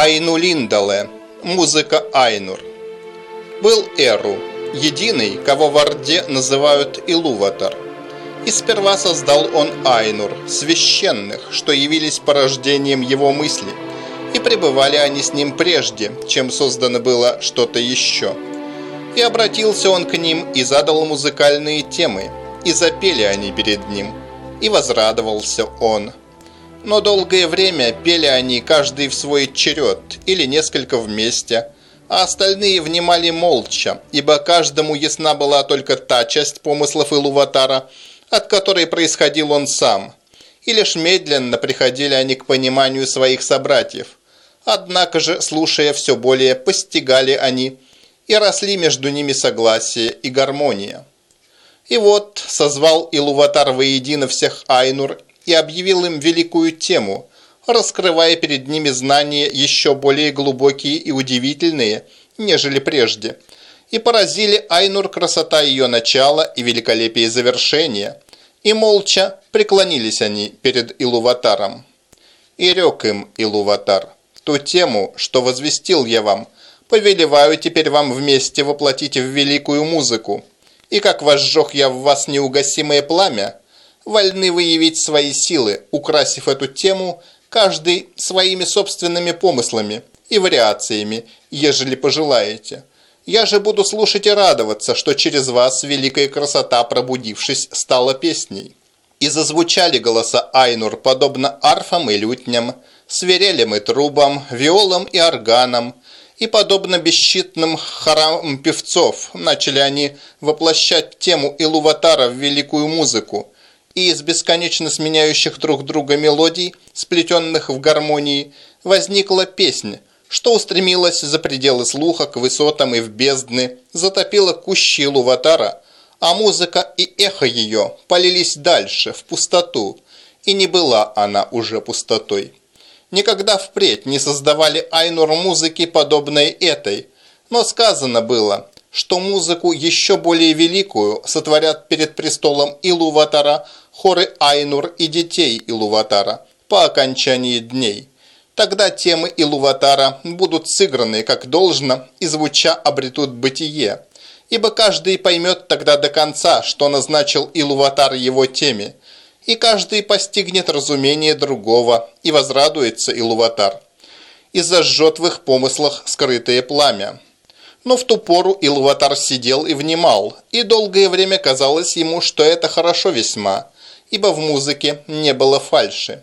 Айну Линдале. Музыка Айнур. Был Эру, единый, кого в Орде называют Илуватар. И сперва создал он Айнур, священных, что явились порождением его мысли, и пребывали они с ним прежде, чем создано было что-то еще. И обратился он к ним и задал музыкальные темы, и запели они перед ним, и возрадовался он – но долгое время пели они каждый в свой черед или несколько вместе, а остальные внимали молча, ибо каждому ясна была только та часть помыслов Илуватара, от которой происходил он сам, и лишь медленно приходили они к пониманию своих собратьев. Однако же, слушая все более, постигали они, и росли между ними согласие и гармония. И вот созвал Илуватар воедино всех Айнур и объявил им великую тему, раскрывая перед ними знания еще более глубокие и удивительные, нежели прежде. И поразили Айнур красота ее начала и великолепие завершения, и молча преклонились они перед Илуватаром. И рек им Илуватар, ту тему, что возвестил я вам, повелеваю теперь вам вместе воплотить в великую музыку. И как возжег я в вас неугасимое пламя, вольны выявить свои силы, украсив эту тему каждый своими собственными помыслами и вариациями, ежели пожелаете. Я же буду слушать и радоваться, что через вас великая красота, пробудившись, стала песней. И зазвучали голоса Айнур, подобно арфам и лютням, свирелям и трубам, виолам и органам, и, подобно бесчетным хорам певцов, начали они воплощать тему Илуватара в великую музыку, и из бесконечно сменяющих друг друга мелодий, сплетенных в гармонии, возникла песня, что устремилась за пределы слуха к высотам и в бездны, затопила кущи Луватара, а музыка и эхо ее полились дальше, в пустоту, и не была она уже пустотой. Никогда впредь не создавали Айнур музыки, подобной этой, но сказано было, что музыку еще более великую сотворят перед престолом Илуватара хоры Айнур и детей Илуватара по окончании дней. Тогда темы Илуватара будут сыграны как должно и звуча обретут бытие. Ибо каждый поймет тогда до конца, что назначил Илуватар его теме, и каждый постигнет разумение другого, и возрадуется Илуватар. И зажжет в их помыслах скрытое пламя. Но в ту пору Илуватар сидел и внимал, и долгое время казалось ему, что это хорошо весьма – ибо в музыке не было фальши.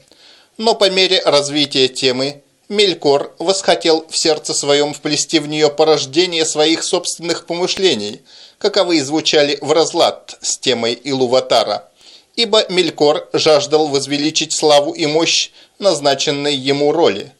Но по мере развития темы Мелькор восхотел в сердце своем вплести в нее порождение своих собственных помышлений, каковы звучали в разлад с темой Илуватара, ибо Мелькор жаждал возвеличить славу и мощь назначенной ему роли.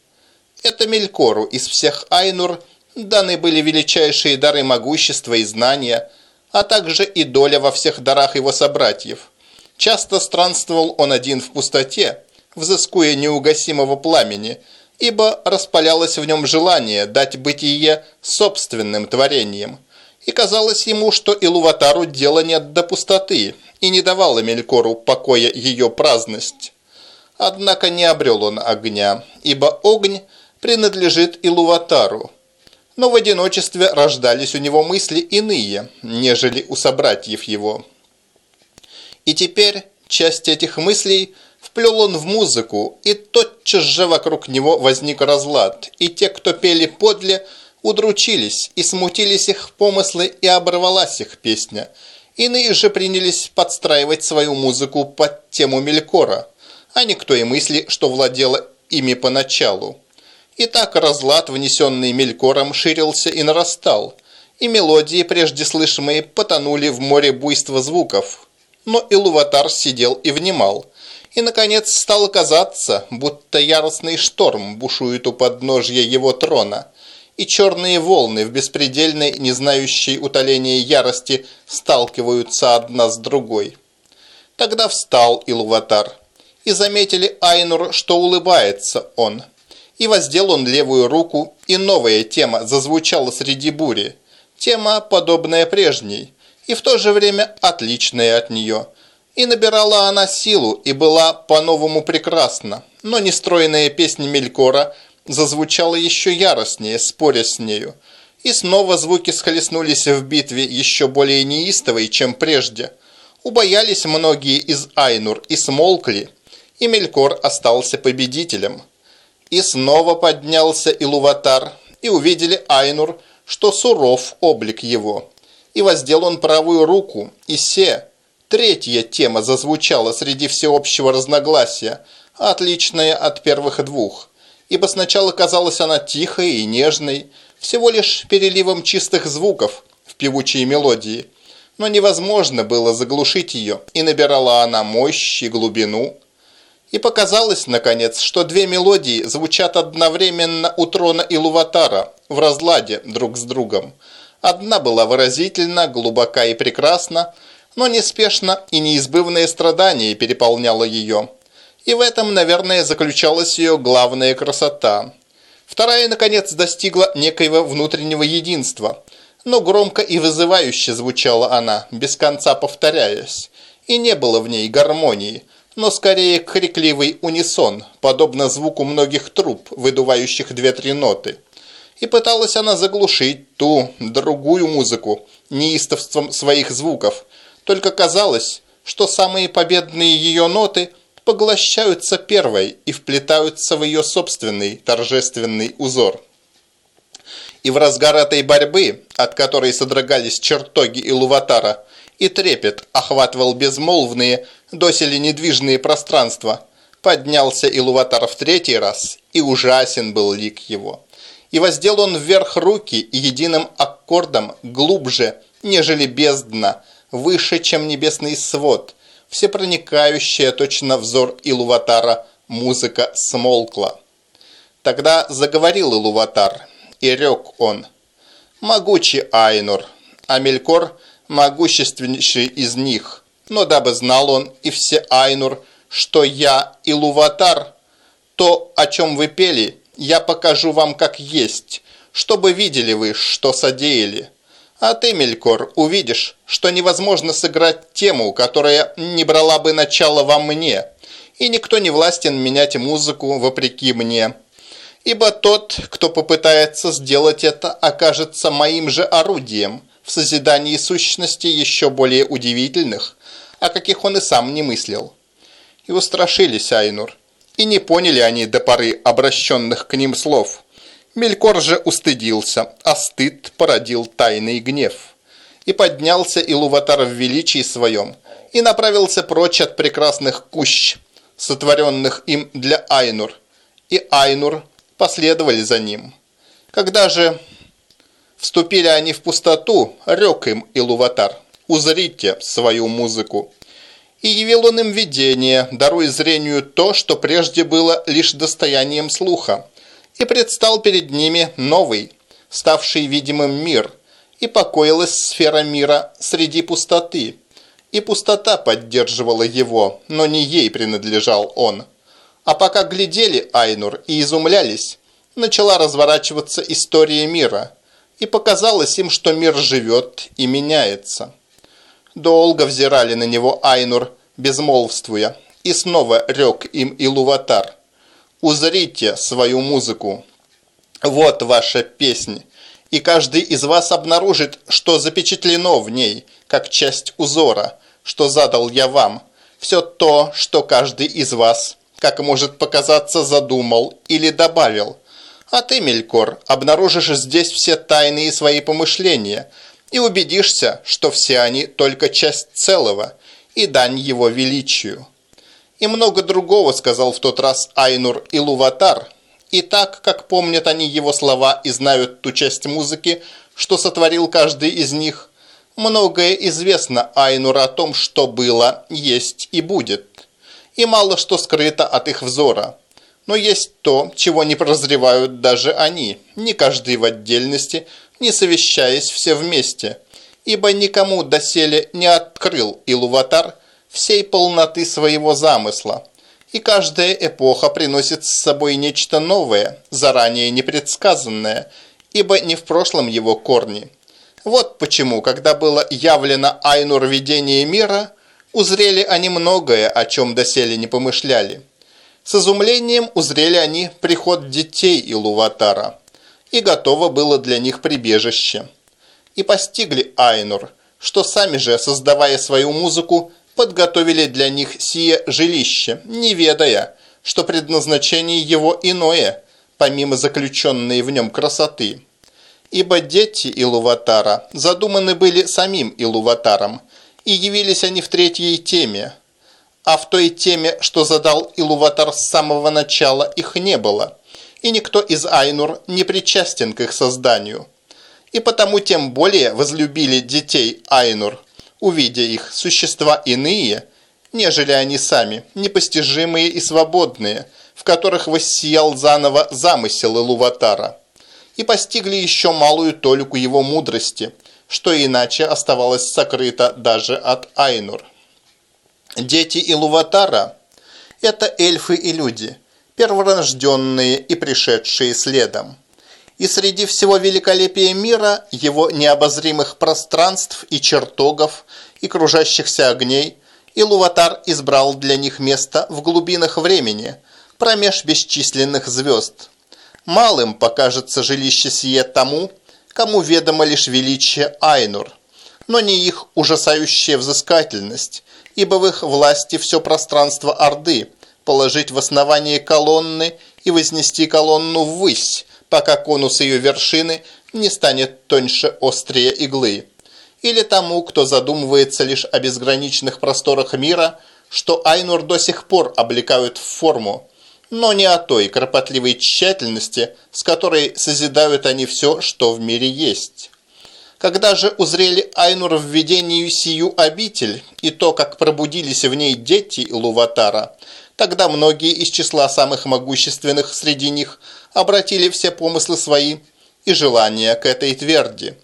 Это Мелькору из всех Айнур даны были величайшие дары могущества и знания, а также и доля во всех дарах его собратьев – Часто странствовал он один в пустоте, взыскуя неугасимого пламени, ибо распалялось в нем желание дать бытие собственным творением. И казалось ему, что Илуватару дела нет до пустоты, и не давала Мелькору покоя ее праздность. Однако не обрел он огня, ибо огонь принадлежит Илуватару. Но в одиночестве рождались у него мысли иные, нежели у собратьев его. И теперь часть этих мыслей вплел он в музыку, и тотчас же вокруг него возник разлад, и те, кто пели подле, удручились, и смутились их помыслы, и оборвалась их песня. Иные же принялись подстраивать свою музыку под тему Мелькора, а никто и мысли, что владело ими поначалу. И так разлад, внесенный Мелькором, ширился и нарастал, и мелодии, прежде слышимые, потонули в море буйства звуков, но Илуватар сидел и внимал. И, наконец, стало казаться, будто яростный шторм бушует у подножья его трона, и черные волны в беспредельной, не знающей утоления ярости, сталкиваются одна с другой. Тогда встал Илуватар, и заметили Айнур, что улыбается он. И воздел он левую руку, и новая тема зазвучала среди бури. Тема, подобная прежней, и в то же время отличная от нее. И набирала она силу и была по-новому прекрасна, но нестройная песня Мелькора зазвучала еще яростнее, споря с нею. И снова звуки схлестнулись в битве еще более неистовой, чем прежде. Убоялись многие из Айнур и смолкли, и Мелькор остался победителем. И снова поднялся Илуватар, и увидели Айнур, что суров облик его. И воздел он правую руку, и се, третья тема зазвучала среди всеобщего разногласия, отличная от первых двух. Ибо сначала казалась она тихой и нежной, всего лишь переливом чистых звуков в певучей мелодии. Но невозможно было заглушить ее, и набирала она мощь и глубину. И показалось, наконец, что две мелодии звучат одновременно у трона и луватара в разладе друг с другом. Одна была выразительна, глубока и прекрасна, но неспешно и неизбывное страдание переполняло ее. И в этом, наверное, заключалась ее главная красота. Вторая, наконец, достигла некоего внутреннего единства, но громко и вызывающе звучала она, без конца повторяясь, и не было в ней гармонии – но скорее крикливый унисон, подобно звуку многих труб, выдувающих две-три ноты. И пыталась она заглушить ту, другую музыку неистовством своих звуков, только казалось, что самые победные ее ноты поглощаются первой и вплетаются в ее собственный торжественный узор. И в разгар этой борьбы, от которой содрогались чертоги и луватара, и трепет охватывал безмолвные, доселе недвижные пространства. Поднялся Илуватар в третий раз, и ужасен был лик его. И воздел он вверх руки и единым аккордом глубже, нежели бездна, выше, чем небесный свод. Всепроникающая точно взор Илуватара музыка смолкла. Тогда заговорил Илуватар, и рек он. «Могучий Айнур, а Мелькор могущественнейший из них» Но дабы знал он и все Айнур, что я и Луватар, то, о чем вы пели, я покажу вам как есть, чтобы видели вы, что содеяли. А ты, Мелькор, увидишь, что невозможно сыграть тему, которая не брала бы начало во мне, и никто не властен менять музыку вопреки мне. Ибо тот, кто попытается сделать это, окажется моим же орудием в созидании сущностей еще более удивительных, о каких он и сам не мыслил. И устрашились Айнур, и не поняли они до поры обращенных к ним слов. Мелькор же устыдился, а стыд породил тайный гнев. И поднялся Илуватар в величии своем, и направился прочь от прекрасных кущ, сотворенных им для Айнур, и Айнур последовали за ним. Когда же вступили они в пустоту, рек им Илуватар – узрите свою музыку. И явил он им видение, даруя зрению то, что прежде было лишь достоянием слуха. И предстал перед ними новый, ставший видимым мир, и покоилась сфера мира среди пустоты. И пустота поддерживала его, но не ей принадлежал он. А пока глядели Айнур и изумлялись, начала разворачиваться история мира, и показалось им, что мир живет и меняется. Долго взирали на него Айнур, безмолвствуя, и снова рек им Илуватар. «Узрите свою музыку. Вот ваша песня, и каждый из вас обнаружит, что запечатлено в ней, как часть узора, что задал я вам. Все то, что каждый из вас, как может показаться, задумал или добавил. А ты, Мелькор, обнаружишь здесь все тайные свои помышления – и убедишься, что все они только часть целого и дань его величию. И много другого сказал в тот раз Айнур Луватар, и так, как помнят они его слова и знают ту часть музыки, что сотворил каждый из них, многое известно Айнур о том, что было, есть и будет, и мало что скрыто от их взора. Но есть то, чего не прозревают даже они, не каждый в отдельности – не совещаясь все вместе, ибо никому доселе не открыл Илуватар всей полноты своего замысла, и каждая эпоха приносит с собой нечто новое, заранее непредсказанное, ибо не в прошлом его корни. Вот почему, когда было явлено Айнур видение мира, узрели они многое, о чем доселе не помышляли. С изумлением узрели они приход детей Илуватара, и готово было для них прибежище. И постигли Айнур, что сами же, создавая свою музыку, подготовили для них сие жилище, не ведая, что предназначение его иное, помимо заключенной в нем красоты. Ибо дети Илуватара задуманы были самим Илуватаром, и явились они в третьей теме. А в той теме, что задал Илуватар с самого начала, их не было, и никто из Айнур не причастен к их созданию. И потому тем более возлюбили детей Айнур, увидя их существа иные, нежели они сами, непостижимые и свободные, в которых воссиял заново замысел Илуватара и постигли еще малую толику его мудрости, что иначе оставалось сокрыто даже от Айнур. Дети Илуватара – это эльфы и люди, перворожденные и пришедшие следом. И среди всего великолепия мира, его необозримых пространств и чертогов, и кружащихся огней, Илуватар избрал для них место в глубинах времени, промеж бесчисленных звезд – Малым покажется жилище сие тому, кому ведомо лишь величие Айнур, но не их ужасающая взыскательность, ибо в их власти все пространство Орды, положить в основание колонны и вознести колонну ввысь, пока конус ее вершины не станет тоньше острия иглы. Или тому, кто задумывается лишь о безграничных просторах мира, что Айнур до сих пор облекают в форму, но не о той кропотливой тщательности, с которой созидают они все, что в мире есть. Когда же узрели Айнур в видении сию обитель и то, как пробудились в ней дети Луватара, тогда многие из числа самых могущественных среди них обратили все помыслы свои и желания к этой тверди.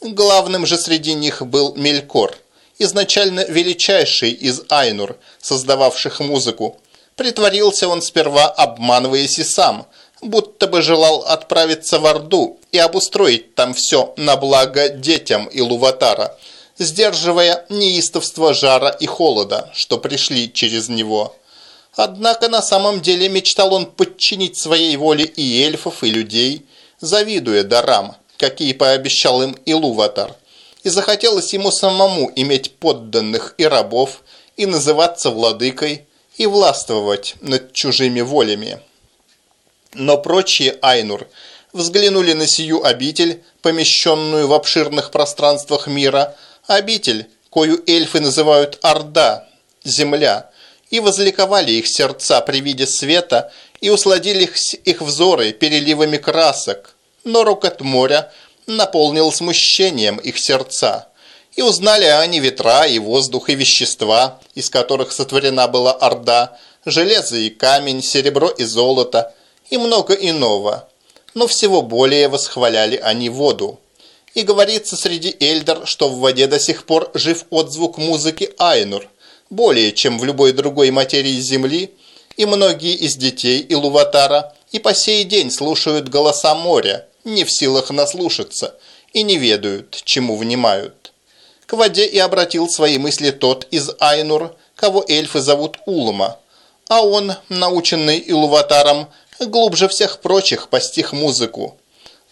Главным же среди них был Мелькор, изначально величайший из Айнур, создававших музыку, Притворился он сперва, обманываясь и сам, будто бы желал отправиться в Орду и обустроить там все на благо детям Илуватара, сдерживая неистовство жара и холода, что пришли через него. Однако на самом деле мечтал он подчинить своей воле и эльфов, и людей, завидуя дарам, какие пообещал им Илуватар. И захотелось ему самому иметь подданных и рабов, и называться владыкой, и властвовать над чужими волями. Но прочие Айнур взглянули на сию обитель, помещенную в обширных пространствах мира, обитель, кою эльфы называют Орда, земля, и возликовали их сердца при виде света и усладили их взоры переливами красок, но рокот моря наполнил смущением их сердца. И узнали они ветра, и воздух, и вещества, из которых сотворена была Орда, железо и камень, серебро и золото, и много иного. Но всего более восхваляли они воду. И говорится среди эльдер, что в воде до сих пор жив отзвук музыки Айнур, более, чем в любой другой материи Земли, и многие из детей Илуватара и по сей день слушают голоса моря, не в силах наслушаться, и не ведают, чему внимают. К воде и обратил свои мысли тот из Айнур, кого эльфы зовут Улма, а он, наученный Илуватаром, глубже всех прочих постиг музыку.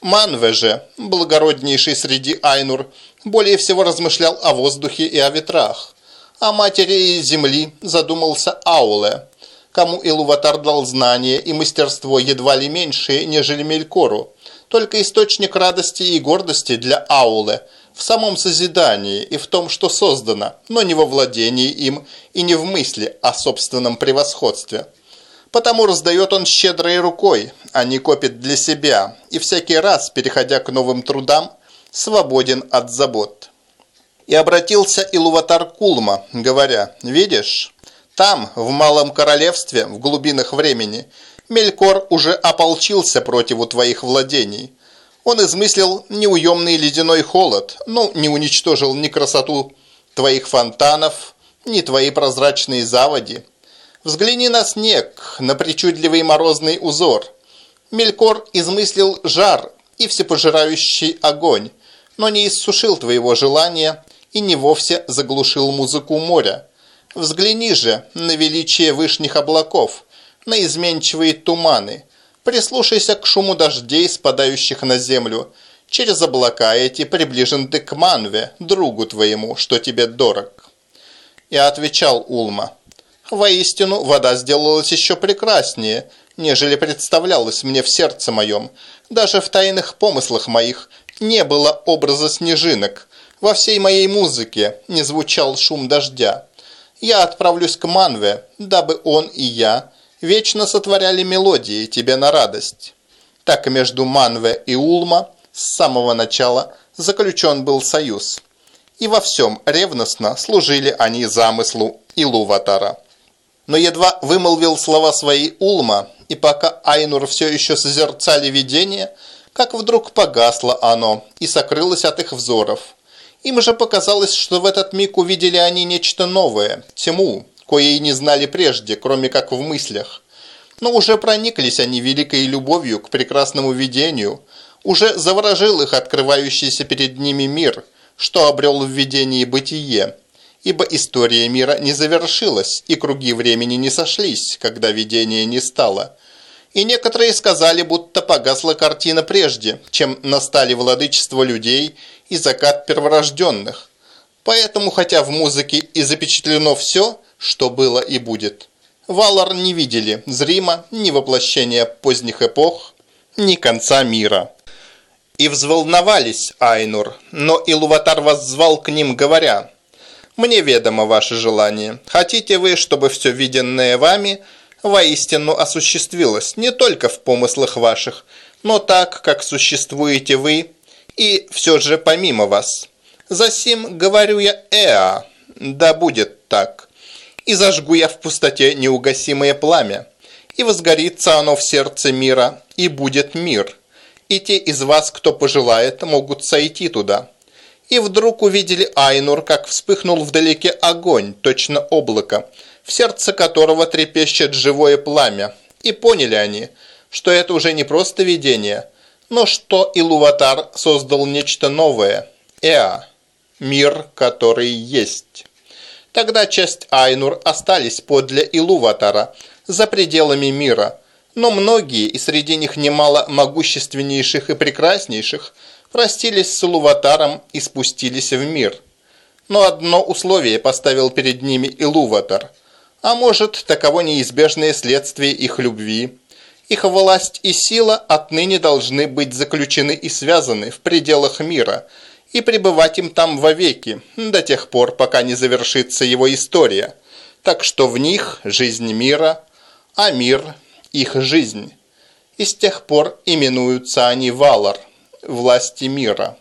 Манве же, благороднейший среди Айнур, более всего размышлял о воздухе и о ветрах. О матери земли задумался Ауле, кому Илуватар дал знания и мастерство едва ли меньшие, нежели Мелькору. Только источник радости и гордости для Ауле – в самом созидании и в том, что создано, но не во владении им и не в мысли о собственном превосходстве. Потому раздает он щедрой рукой, а не копит для себя, и всякий раз, переходя к новым трудам, свободен от забот. И обратился Илуватар Кулма, говоря, «Видишь, там, в Малом Королевстве, в глубинах времени, Мелькор уже ополчился против твоих владений, он измыслил неуемный ледяной холод, но не уничтожил ни красоту твоих фонтанов, ни твои прозрачные заводи. Взгляни на снег, на причудливый морозный узор. Мелькор измыслил жар и всепожирающий огонь, но не иссушил твоего желания и не вовсе заглушил музыку моря. Взгляни же на величие вышних облаков, на изменчивые туманы. Прислушайся к шуму дождей, спадающих на землю. Через облака эти приближен ты к Манве, другу твоему, что тебе дорог. И отвечал Улма. Воистину, вода сделалась еще прекраснее, нежели представлялась мне в сердце моем. Даже в тайных помыслах моих не было образа снежинок. Во всей моей музыке не звучал шум дождя. Я отправлюсь к Манве, дабы он и я вечно сотворяли мелодии тебе на радость. Так между Манве и Улма с самого начала заключен был союз. И во всем ревностно служили они замыслу Илуватара. Но едва вымолвил слова свои Улма, и пока Айнур все еще созерцали видение, как вдруг погасло оно и сокрылось от их взоров. Им же показалось, что в этот миг увидели они нечто новое, тьму, кое и не знали прежде, кроме как в мыслях. Но уже прониклись они великой любовью к прекрасному видению, уже заворожил их открывающийся перед ними мир, что обрел в видении бытие, ибо история мира не завершилась, и круги времени не сошлись, когда видение не стало. И некоторые сказали, будто погасла картина прежде, чем настали владычество людей и закат перворожденных. Поэтому, хотя в музыке и запечатлено все, что было и будет, Валар не видели зримо ни воплощения поздних эпох, ни конца мира. И взволновались Айнур, но Илуватар воззвал к ним, говоря, «Мне ведомо ваше желание. Хотите вы, чтобы все виденное вами воистину осуществилось не только в помыслах ваших, но так, как существуете вы, и все же помимо вас. Засим говорю я Эа, да будет так. И зажгу я в пустоте неугасимое пламя, и возгорится оно в сердце мира, и будет мир» и те из вас, кто пожелает, могут сойти туда». И вдруг увидели Айнур, как вспыхнул вдалеке огонь, точно облако, в сердце которого трепещет живое пламя. И поняли они, что это уже не просто видение, но что Илуватар создал нечто новое – Эа, мир, который есть. Тогда часть Айнур остались подле Илуватара, за пределами мира – но многие, и среди них немало могущественнейших и прекраснейших, простились с Илуватаром и спустились в мир. Но одно условие поставил перед ними Илуватар, а может, таково неизбежное следствие их любви. Их власть и сила отныне должны быть заключены и связаны в пределах мира, и пребывать им там вовеки, до тех пор, пока не завершится его история. Так что в них жизнь мира, а мир – их жизнь, и с тех пор именуются они Валар, власти мира.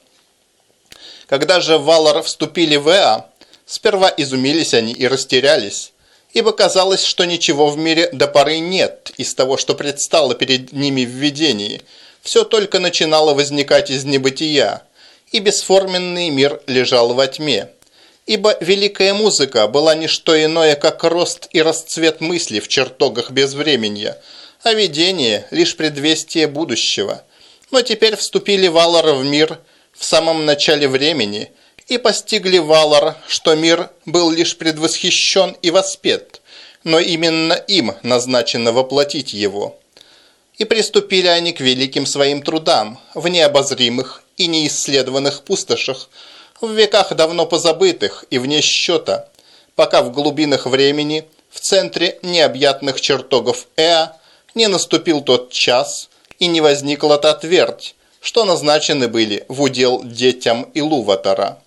Когда же Валар вступили в Эа, сперва изумились они и растерялись, ибо казалось, что ничего в мире до поры нет из того, что предстало перед ними в видении, все только начинало возникать из небытия, и бесформенный мир лежал во тьме. Ибо великая музыка была не что иное, как рост и расцвет мысли в чертогах безвременья, а видение – лишь предвестие будущего. Но теперь вступили Валар в мир в самом начале времени и постигли Валар, что мир был лишь предвосхищен и воспет, но именно им назначено воплотить его. И приступили они к великим своим трудам в необозримых и неисследованных пустошах, в веках давно позабытых и вне счета, пока в глубинах времени, в центре необъятных чертогов Эа, не наступил тот час и не возникла та твердь, что назначены были в удел детям Илуватара.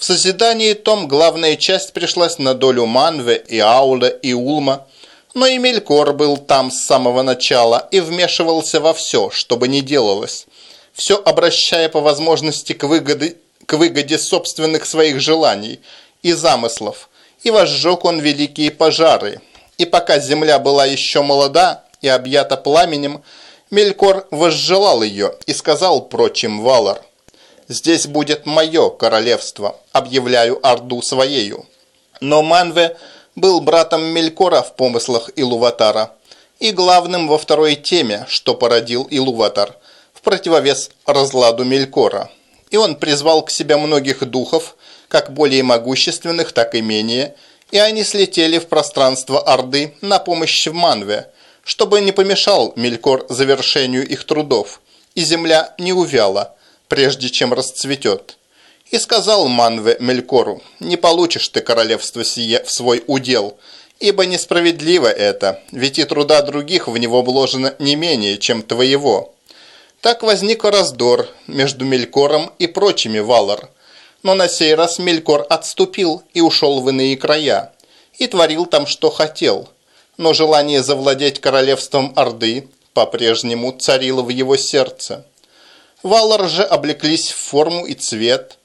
В созидании том главная часть пришлась на долю Манве и Аула и Улма, но и Мелькор был там с самого начала и вмешивался во все, что бы ни делалось, все обращая по возможности к выгоде, к выгоде собственных своих желаний и замыслов, и возжег он великие пожары. И пока земля была еще молода, и объята пламенем, Мелькор возжелал ее и сказал прочим Валар, «Здесь будет мое королевство, объявляю Орду своею». Но Манве был братом Мелькора в помыслах Илуватара и главным во второй теме, что породил Илуватар, в противовес разладу Мелькора. И он призвал к себе многих духов, как более могущественных, так и менее, и они слетели в пространство Орды на помощь в Манве – чтобы не помешал Мелькор завершению их трудов, и земля не увяла, прежде чем расцветет. И сказал Манве Мелькору, «Не получишь ты королевство сие в свой удел, ибо несправедливо это, ведь и труда других в него вложено не менее, чем твоего». Так возник раздор между Мелькором и прочими Валар. Но на сей раз Мелькор отступил и ушел в иные края, и творил там, что хотел. Но желание завладеть королевством Орды по-прежнему царило в его сердце. Валар же облеклись в форму и цвет,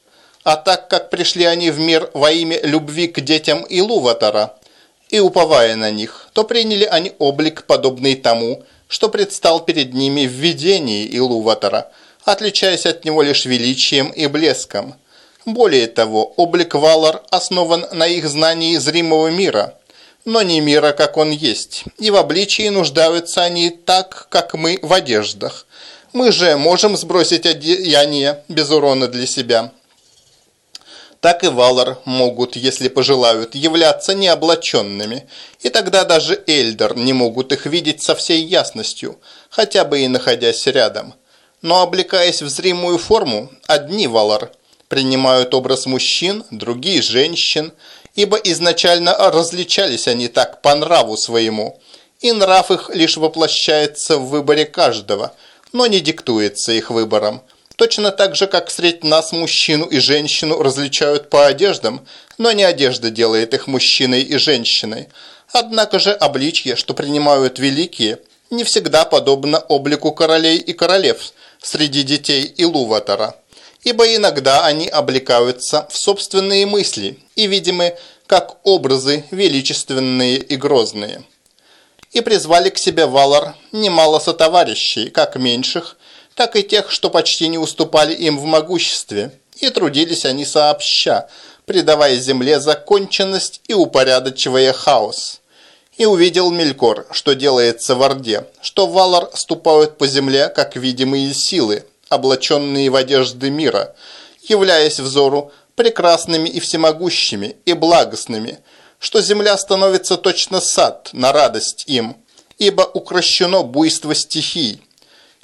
а так как пришли они в мир во имя любви к детям Илуватара, и уповая на них, то приняли они облик, подобный тому, что предстал перед ними в видении Илуватора, отличаясь от него лишь величием и блеском. Более того, облик Валар основан на их знании зримого мира, но не мира, как он есть, и в обличии нуждаются они так, как мы в одеждах. Мы же можем сбросить одеяние без урона для себя так и Валар могут, если пожелают, являться необлаченными, и тогда даже Эльдер не могут их видеть со всей ясностью, хотя бы и находясь рядом. Но облекаясь в зримую форму, одни Валар принимают образ мужчин, другие – женщин, ибо изначально различались они так по нраву своему, и нрав их лишь воплощается в выборе каждого, но не диктуется их выбором – Точно так же, как средь нас мужчину и женщину различают по одеждам, но не одежда делает их мужчиной и женщиной. Однако же обличье, что принимают великие, не всегда подобно облику королей и королев среди детей Илуватора, ибо иногда они облекаются в собственные мысли и видимы как образы величественные и грозные. И призвали к себе Валар немало сотоварищей, как меньших, так и тех, что почти не уступали им в могуществе, и трудились они сообща, придавая земле законченность и упорядочивая хаос. И увидел Мелькор, что делается в Орде, что Валар ступают по земле, как видимые силы, облаченные в одежды мира, являясь взору прекрасными и всемогущими, и благостными, что земля становится точно сад на радость им, ибо укращено буйство стихий,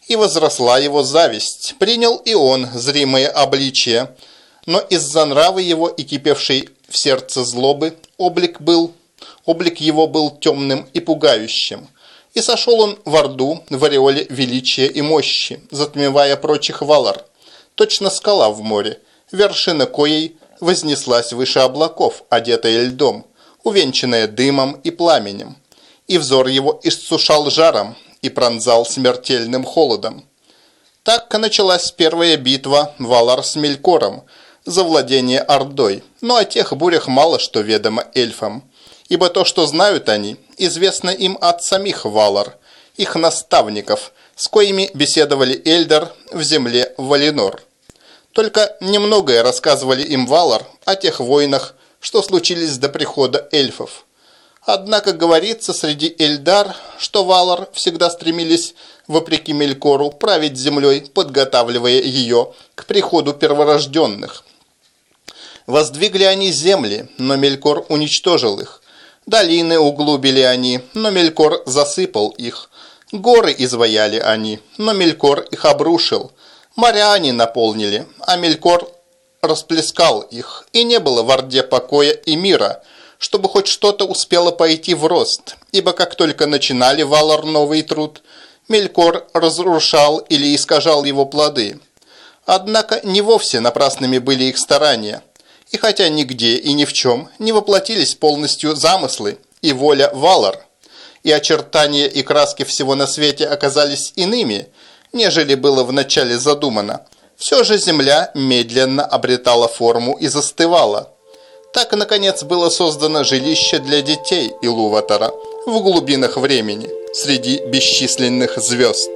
и возросла его зависть. Принял и он зримое обличие, но из-за нравы его и кипевшей в сердце злобы облик был, облик его был темным и пугающим. И сошел он в Орду в ореоле величия и мощи, затмевая прочих валар. Точно скала в море, вершина коей вознеслась выше облаков, одетая льдом, увенчанная дымом и пламенем. И взор его иссушал жаром, и пронзал смертельным холодом. Так началась первая битва Валар с Мелькором за владение Ордой, но о тех бурях мало что ведомо эльфам, ибо то, что знают они, известно им от самих Валар, их наставников, с коими беседовали Эльдар в земле Валинор. Только немногое рассказывали им Валар о тех войнах, что случились до прихода эльфов. Однако говорится среди Эльдар, что Валар всегда стремились, вопреки Мелькору, править землей, подготавливая ее к приходу перворожденных. Воздвигли они земли, но Мелькор уничтожил их. Долины углубили они, но Мелькор засыпал их. Горы изваяли они, но Мелькор их обрушил. Моря они наполнили, а Мелькор расплескал их, и не было в Орде покоя и мира – чтобы хоть что-то успело пойти в рост, ибо как только начинали Валар новый труд, Мелькор разрушал или искажал его плоды. Однако не вовсе напрасными были их старания, и хотя нигде и ни в чем не воплотились полностью замыслы и воля Валар, и очертания и краски всего на свете оказались иными, нежели было вначале задумано, все же земля медленно обретала форму и застывала – так, наконец, было создано жилище для детей Илуватара в глубинах времени, среди бесчисленных звезд.